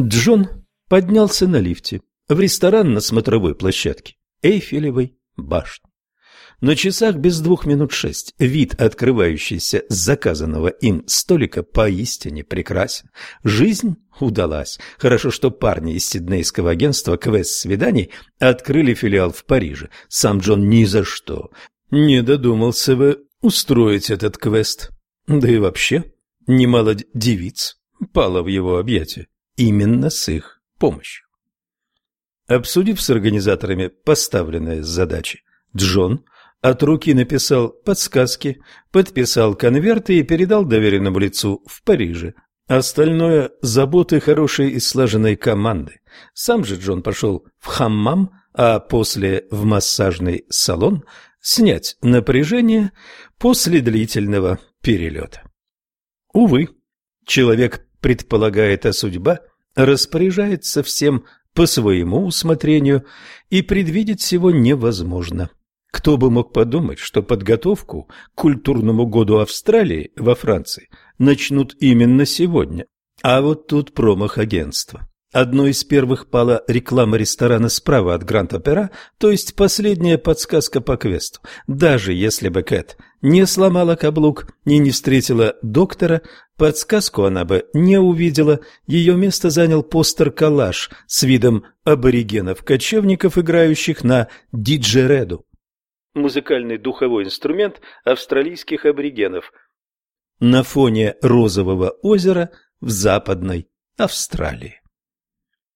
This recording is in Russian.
Джон поднялся на лифте в ресторан на смотровой площадке Эйфелевой башни. На часах без двух минут шесть. Вид, открывающийся с заказанного им столика, поистине прекрасен. Жизнь удалась. Хорошо, что парни из сиднейского агентства «Квест свиданий» открыли филиал в Париже. Сам Джон ни за что не додумался бы устроить этот квест. Да и вообще, немало девиц пало в его объятия именно с их помощью. Обсудив с организаторами поставленные задачи, Джон от руки написал подсказки, подписал конверты и передал доверенному лицу в Париже. Остальное – заботы хорошей и слаженной команды. Сам же Джон пошел в хаммам, а после в массажный салон снять напряжение после длительного перелета. Увы, человек предполагает, а судьба распоряжается всем по своему усмотрению, и предвидеть всего невозможно. Кто бы мог подумать, что подготовку к культурному году Австралии во Франции начнут именно сегодня. А вот тут промах агентства. Одной из первых пала реклама ресторана справа от Гранд-Опера, то есть последняя подсказка по квесту. Даже если бы Кэт не сломала каблук и не встретила доктора, подсказку она бы не увидела. Ее место занял постер-коллаж с видом аборигенов-кочевников, играющих на диджереду музыкальный духовой инструмент австралийских аборигенов, на фоне розового озера в Западной Австралии.